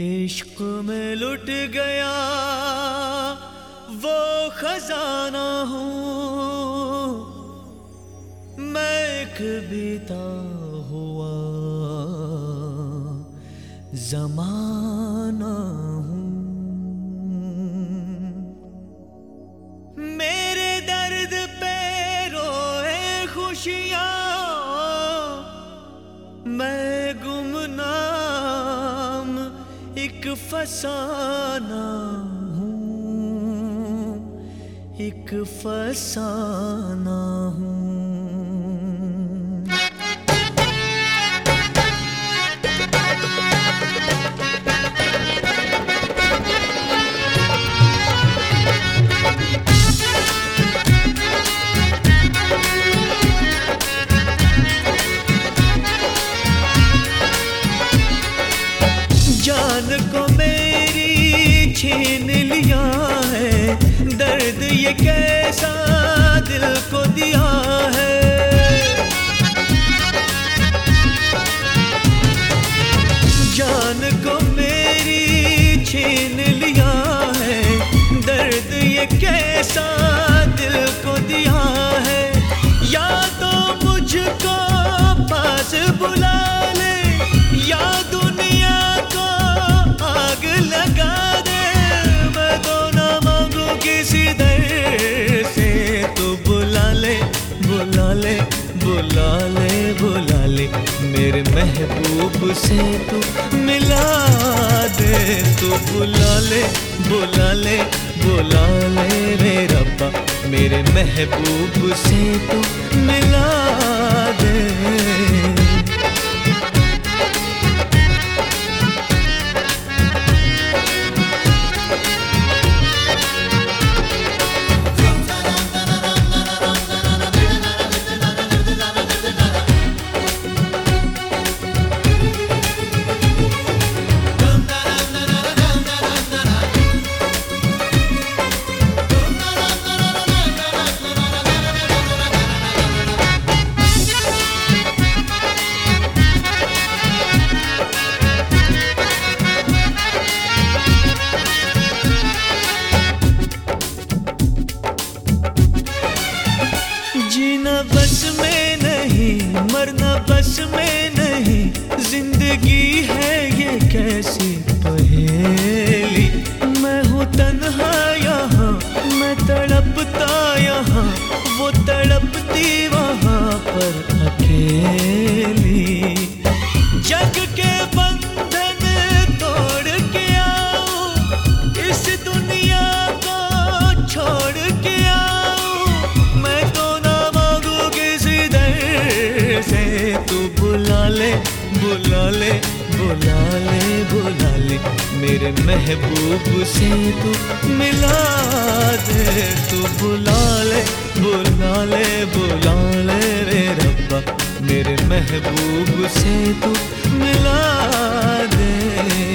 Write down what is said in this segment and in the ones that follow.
इश्क में लुट गया वो खजाना हूँ। मैं एक बीता हुआ जमाना हूँ। एक फसाना हूँ एक फसाना हूँ। छीन लिया है। दर्द ये कैसा दिल को दिया है। जान को मेरी छीन लिया है। दर्द ये कैसा दिल को दिया बुला ले बुला ले मेरे महबूब से तू मिला दे, तू बुला ले बुला ले बुला ले रे रब्बा, मेरे महबूब से तू मिला मरना बस में नहीं, ज़िंदगी है ये कैसी पहेली? मैं हूँ तन्हा यहाँ, मैं तड़पता यहाँ, वो तड़पती वहाँ पर अकेली। ले बुला ले बुला ले मेरे महबूब से तू मिला दे, तू बुला ले बुला ले बुला ले रे रब्बा, मेरे महबूब से तू मिला दे।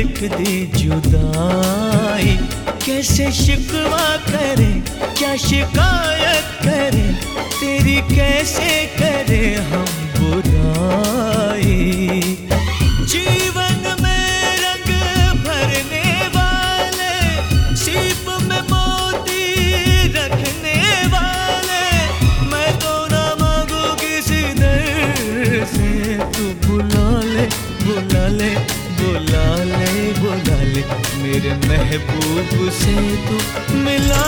लिख दी जुदाई। कैसे शिकवा करे, क्या शिकायत करे, तेरी कैसे करे हम बुराई। जीवन से तू मिला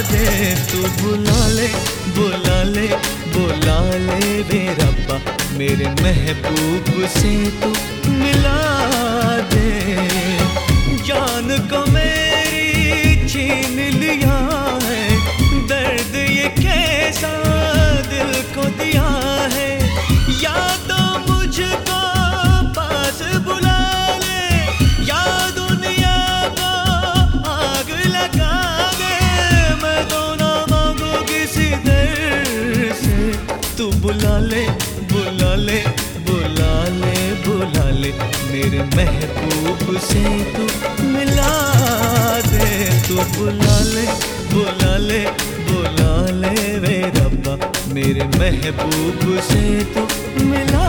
दे, तू बुला ले बुला ले बुला ले रे रब्बा। मेरे महबूब से तू मिला दे। जान को मेरे महबूब से तू मिला दे, तू बुला ले बुला ले बुला ले वे रब्बा। मेरे महबूब से तू मिला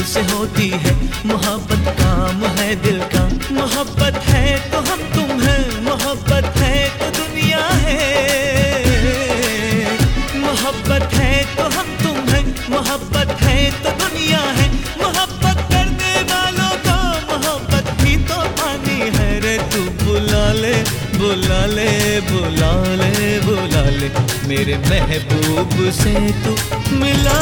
दिल से होती है। मोहब्बत काम है दिल का। मोहब्बत है तो हम तुम हैं। मोहब्बत है तो दुनिया है। मोहब्बत है तो हम तुम हैं। मोहब्बत है तो दुनिया है। मोहब्बत बुला ले बुला ले बुला ले मेरे महबूब से तू मिला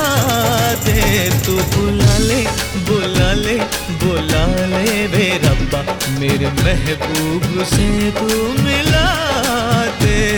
दे, तू बुला ले बुला ले बुला ले बे रब्बा। मेरे महबूब से तू मिला दे।